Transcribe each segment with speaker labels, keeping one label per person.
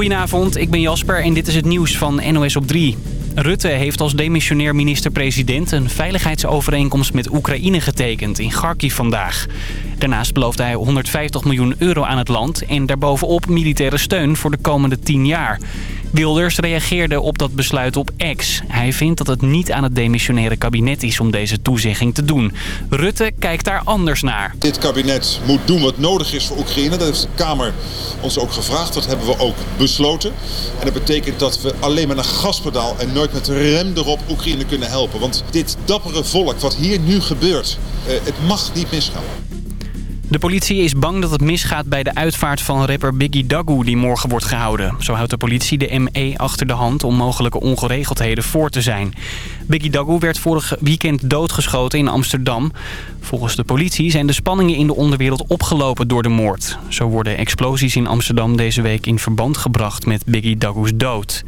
Speaker 1: Goedenavond, ik ben Jasper en dit is het nieuws van NOS op 3. Rutte heeft als demissionair minister-president een veiligheidsovereenkomst met Oekraïne getekend in Kharkiv vandaag. Daarnaast beloofde hij 150 miljoen euro aan het land en daarbovenop militaire steun voor de komende 10 jaar. Wilders reageerde op dat besluit op X. Hij vindt dat het niet aan het demissionaire kabinet is om deze toezegging te doen. Rutte kijkt daar anders naar.
Speaker 2: Dit kabinet moet doen wat nodig is voor Oekraïne. Dat heeft de Kamer ons ook gevraagd. Dat hebben we ook besloten. En dat betekent dat we alleen met een gaspedaal en nooit met de rem erop Oekraïne kunnen helpen. Want dit dappere volk, wat hier nu gebeurt, eh, het mag niet misgaan.
Speaker 1: De politie is bang dat het misgaat bij de uitvaart van rapper Biggie Dagu die morgen wordt gehouden. Zo houdt de politie de ME achter de hand om mogelijke ongeregeldheden voor te zijn. Biggie Dagu werd vorig weekend doodgeschoten in Amsterdam. Volgens de politie zijn de spanningen in de onderwereld opgelopen door de moord. Zo worden explosies in Amsterdam deze week in verband gebracht met Biggie Dagu's dood.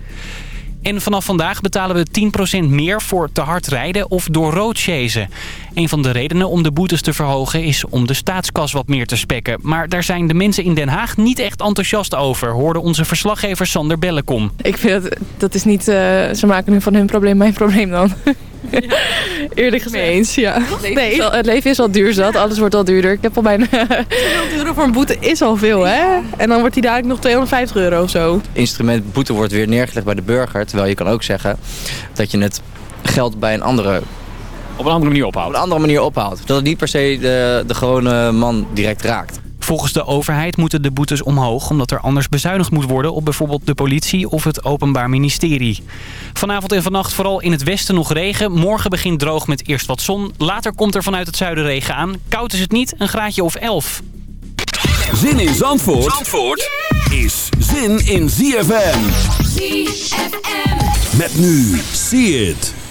Speaker 1: En vanaf vandaag betalen we 10% meer voor te hard rijden of door rood chasen. Een van de redenen om de boetes te verhogen is om de staatskas wat meer te spekken. Maar daar zijn de mensen in Den Haag niet echt enthousiast over, hoorde onze verslaggever Sander Bellekom.
Speaker 3: Ik vind dat, dat is niet, uh, ze maken nu van hun probleem mijn probleem dan. Ja. Eerlijk gezegd. eens, ja. Het leven, nee. al, het leven is al duur zat, alles wordt al duurder. Ik heb al bijna... 200 euro voor een boete is al veel, hè? En dan wordt die dadelijk nog 250 euro of zo.
Speaker 4: Instrument boete wordt weer neergelegd bij de burger. Terwijl je kan ook zeggen dat je het geld bij een andere
Speaker 5: op een andere manier ophaalt.
Speaker 4: Op een andere manier ophaalt. Dat het niet per se de, de gewone man direct raakt.
Speaker 1: Volgens de overheid moeten de boetes omhoog... omdat er anders bezuinigd moet worden op bijvoorbeeld de politie of het Openbaar Ministerie. Vanavond en vannacht vooral in het westen nog regen. Morgen begint droog met eerst wat zon. Later komt er vanuit het zuiden regen aan. Koud is het niet, een graadje of 11.
Speaker 6: Zin in Zandvoort, Zandvoort is zin in ZFM. ZFM. Met nu, see it.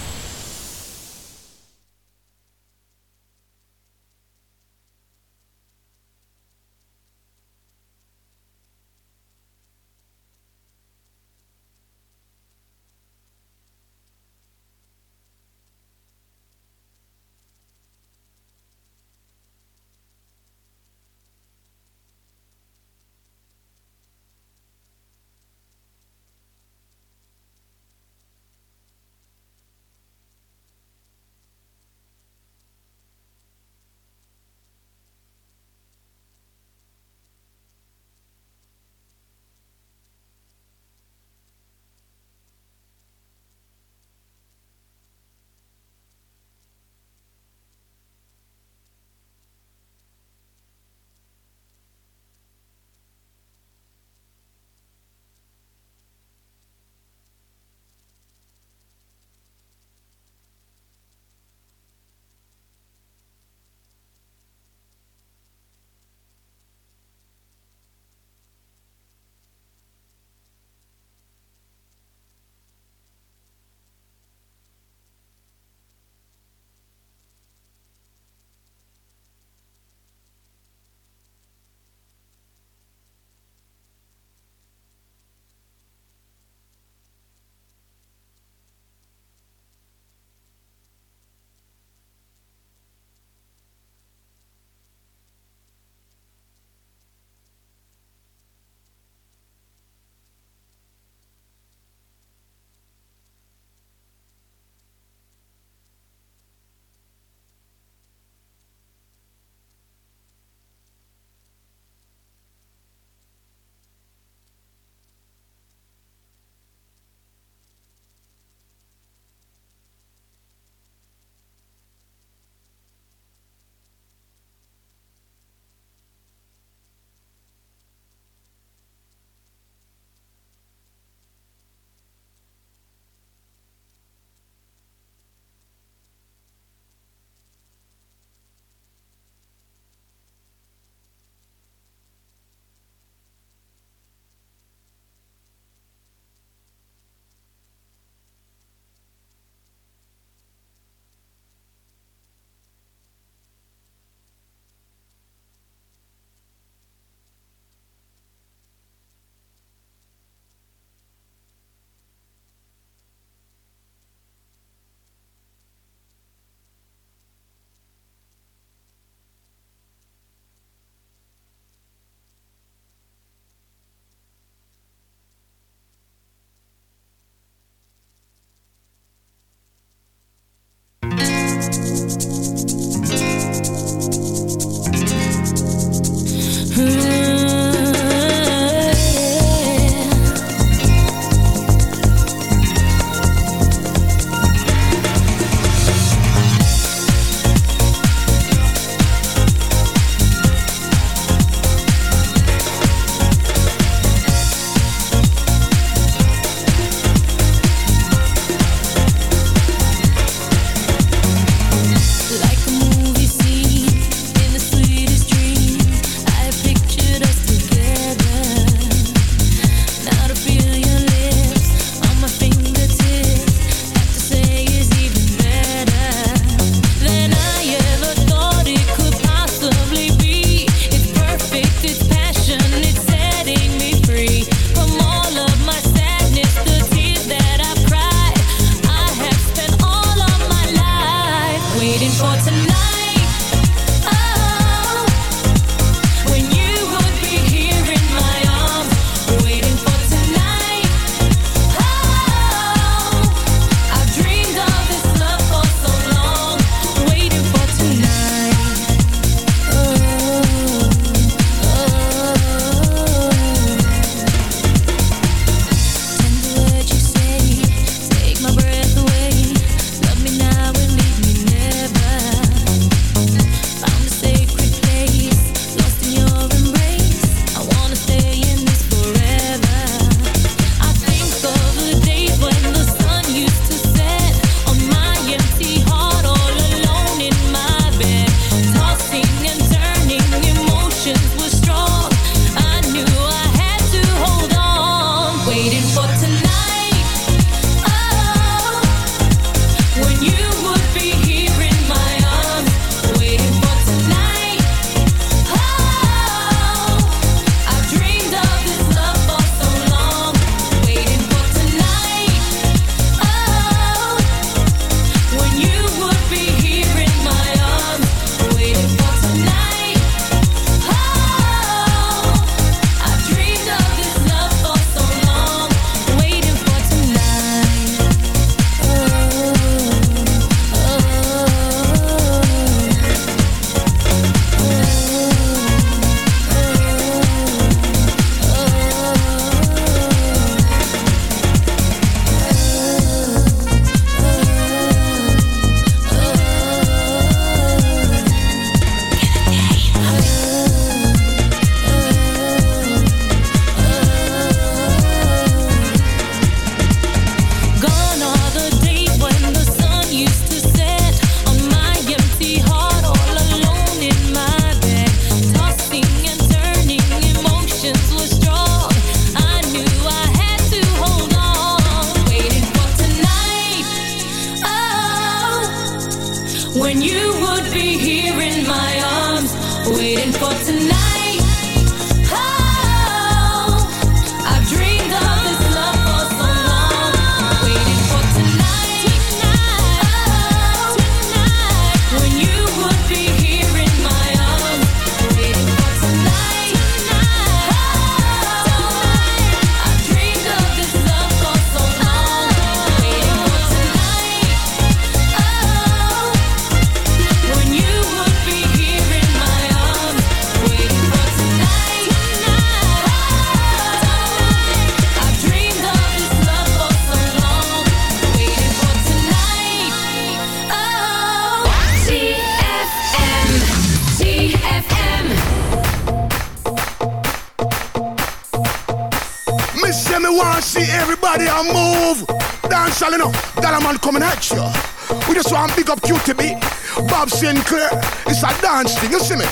Speaker 5: Up QTB, Bob Sinclair. It's a dance thing, you see me?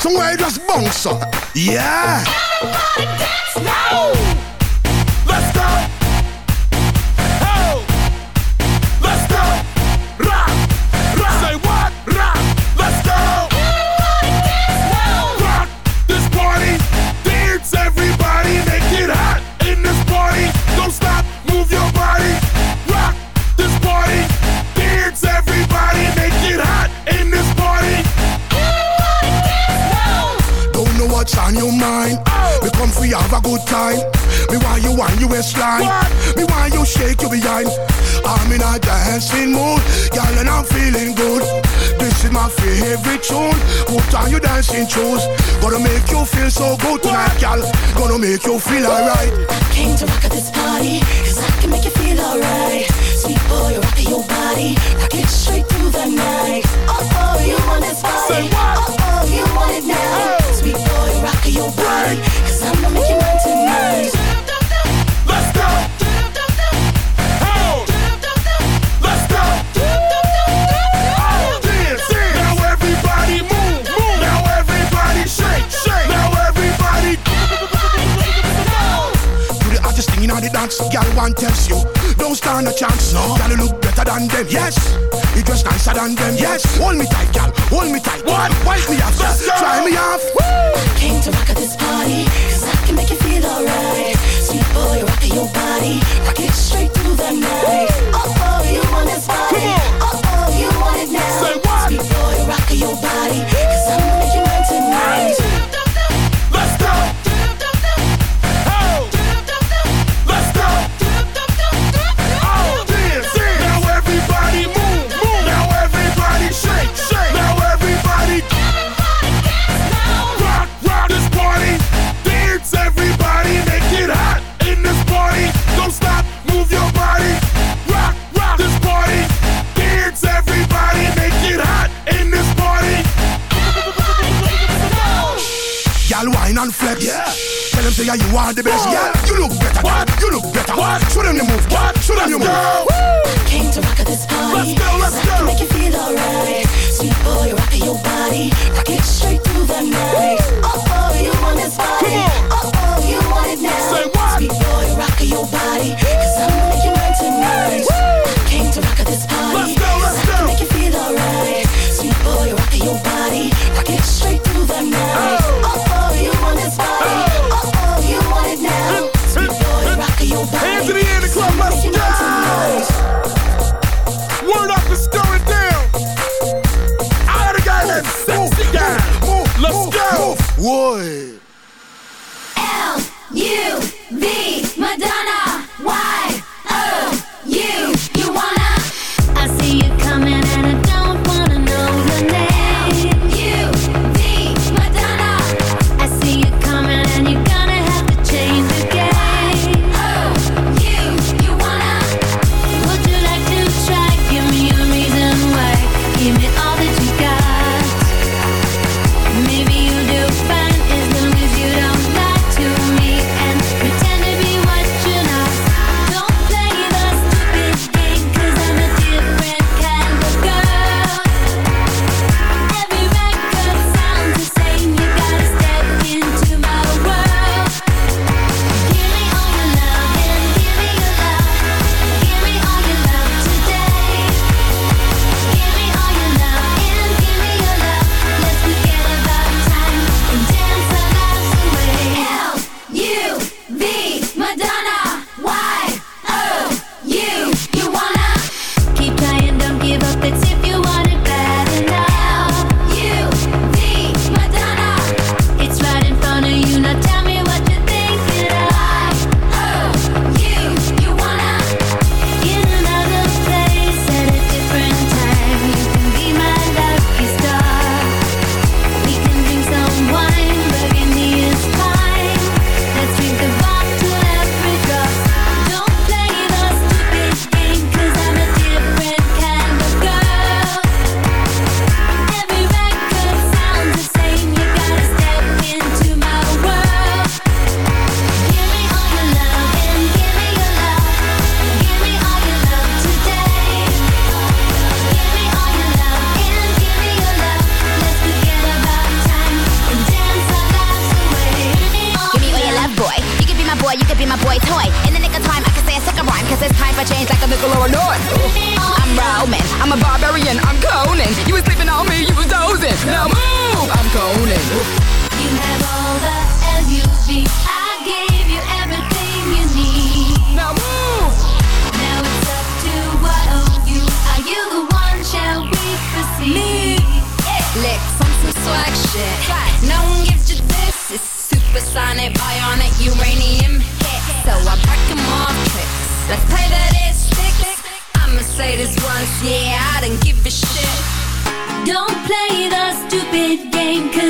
Speaker 5: Somewhere you just bounce up. Yeah. Everybody dance now. On your mind. We come for you have a good time. Me want you on your waistline. Me want you shake your behind. I'm in a dancing mood, girl, and I'm feeling good. This is my favorite tune. Put on your dancing shoes. Gonna make you feel so good tonight, girl. Gonna make you feel alright.
Speaker 7: I Came to rock at this party, cause I can make you feel alright. Sweet boy, rock your body. Rock it straight through the night. Oh, oh, you want this body. Oh, oh, your body. Cause I'ma make you mine tonight.
Speaker 5: Let's go. Let's go. Now everybody move, move. Now everybody shake, shake. Now everybody. Do the hottest thing in the dance, girl. One tells you, don't stand a chance. No, gotta look better than them. Yes, you just nicer than them. Yes, hold me tight, girl. Hold me tight. What? Wipe me off. Try me off.
Speaker 7: Woo! Came to rock at this party, cause I can make you feel alright. Sweet boy, rock your body. Rock it straight through the night. Oh, oh, you want this body. Oh, oh, you want it now.
Speaker 5: Say what?
Speaker 7: Sweet boy, rock your body. Cause I'ma make you mine tonight.
Speaker 5: Let's
Speaker 8: Why
Speaker 9: the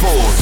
Speaker 10: forward.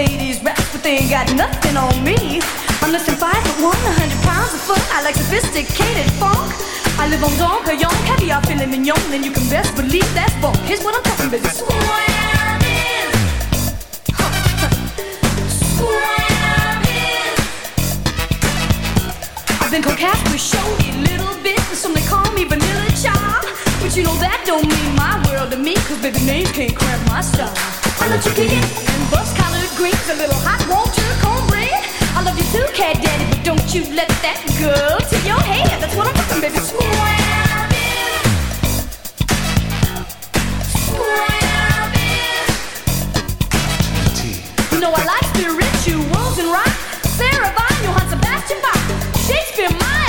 Speaker 10: Ladies, rap, but they ain't got nothing on me. I'm less than five foot one, a hundred pounds of foot. I like sophisticated funk. I live on Don Quayon, heavy, I feel mignon, and you can best believe that funk. Here's what I'm talking about. Swamming. Swamming. I've been called with showy little bit, and some they call me vanilla child. But you know that don't mean my world to me, 'cause baby names can't cramp my style. I let you kick it and bust greens, a little hot water, cornbread. I love you too, cat daddy, but don't you let that go to your head. That's what I'm talking, baby. Square bill. Square bill. You know I like the rituals and rock. Sarah Vaughan, Johann Sebastian Bach, Shakespeare,
Speaker 11: mine.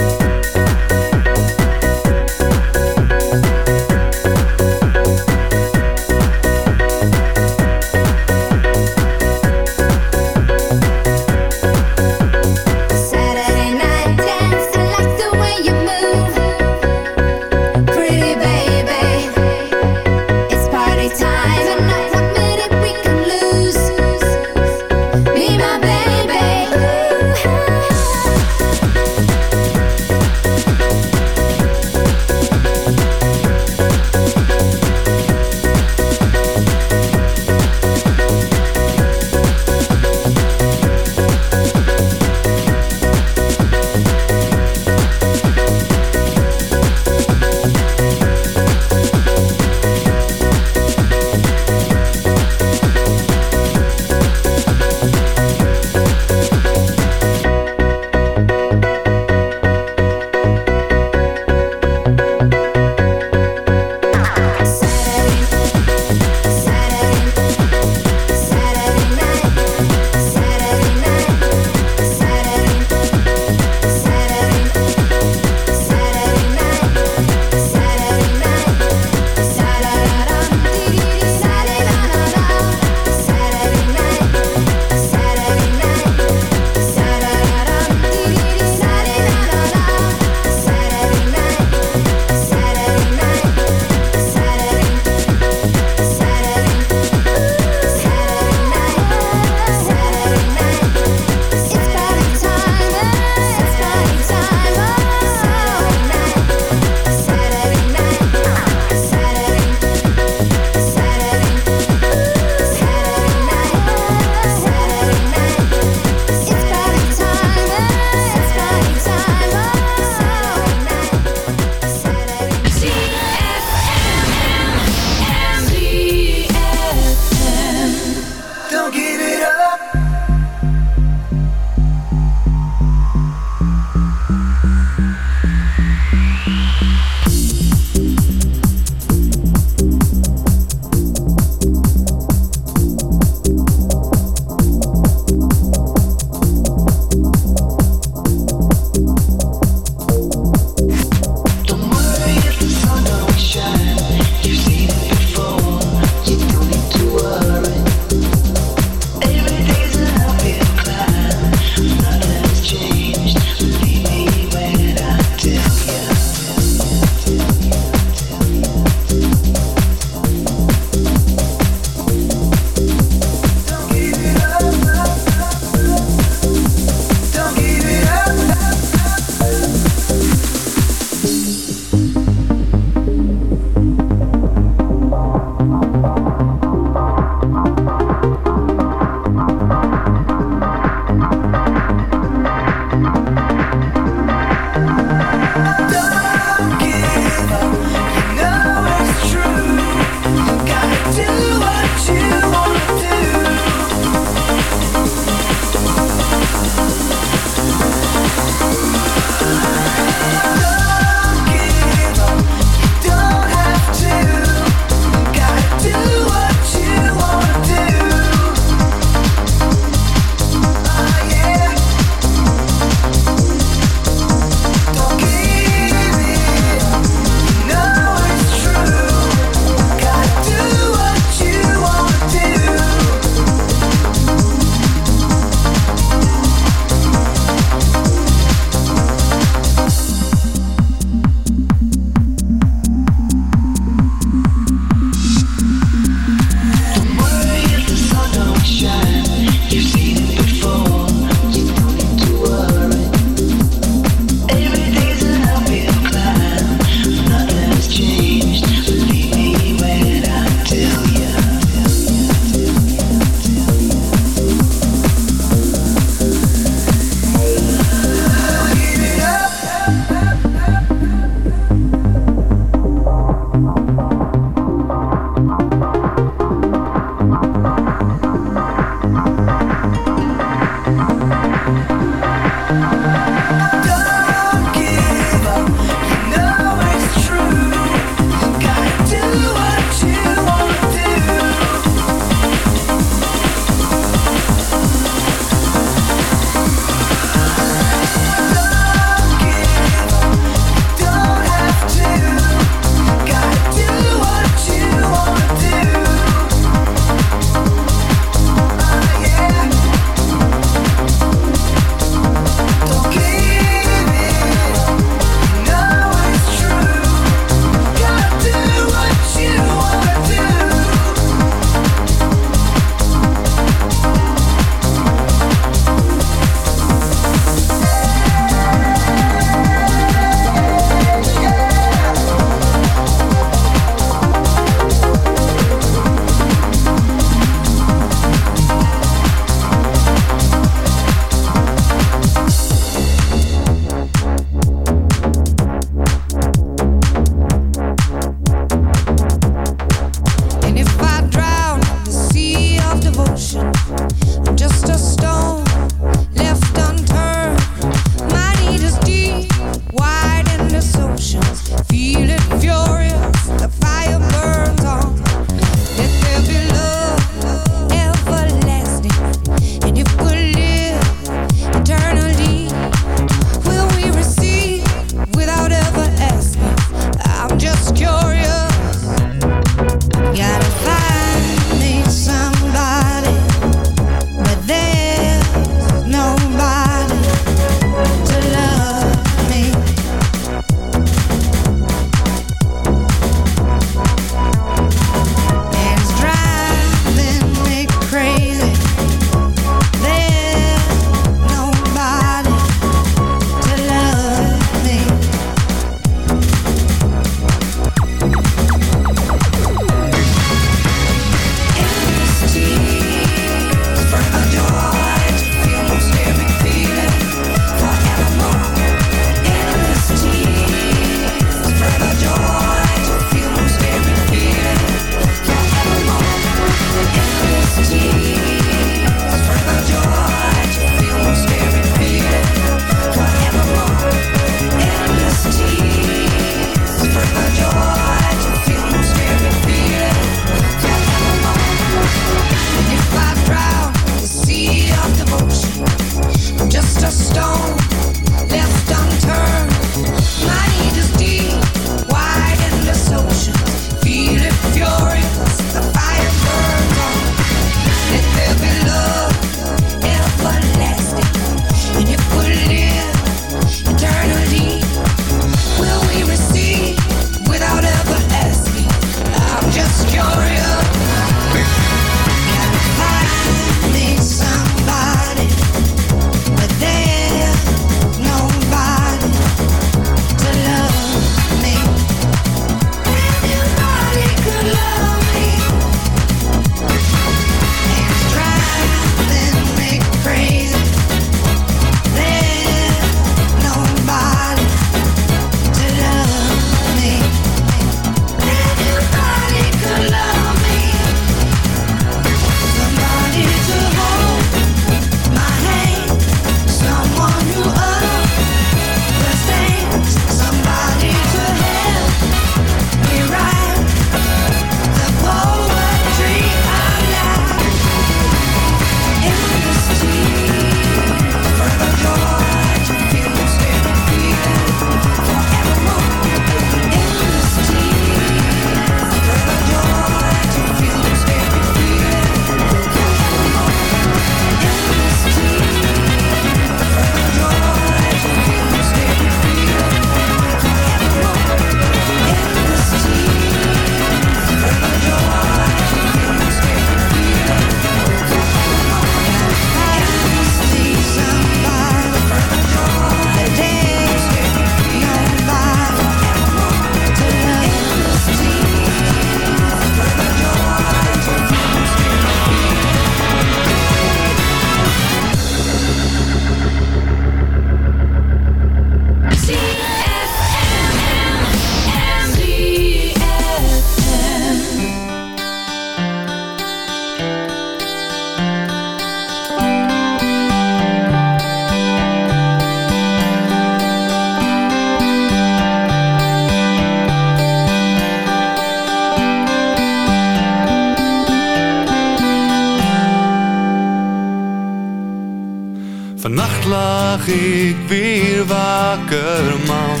Speaker 12: ik weer wakker, man.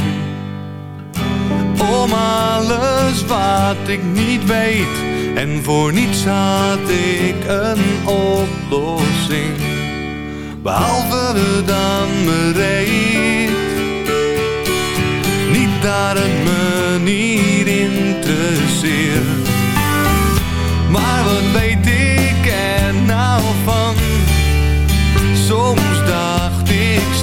Speaker 12: Om alles wat ik niet weet en voor niets had ik een oplossing. Behalve dan bereid, niet daar niet te zeer. Maar wat weet ik er nou van? Soms daar